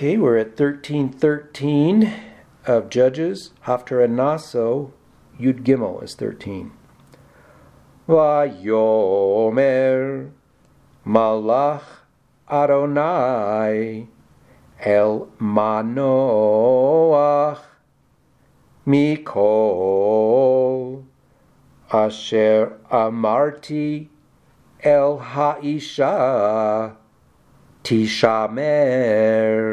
Okay, we're at 1313 of Judges. Haftarah Naso, Yud Gimel is 13. Vayomer Malach Adonai El Manoach Mikol Asher Amarti El Haisha Tishamer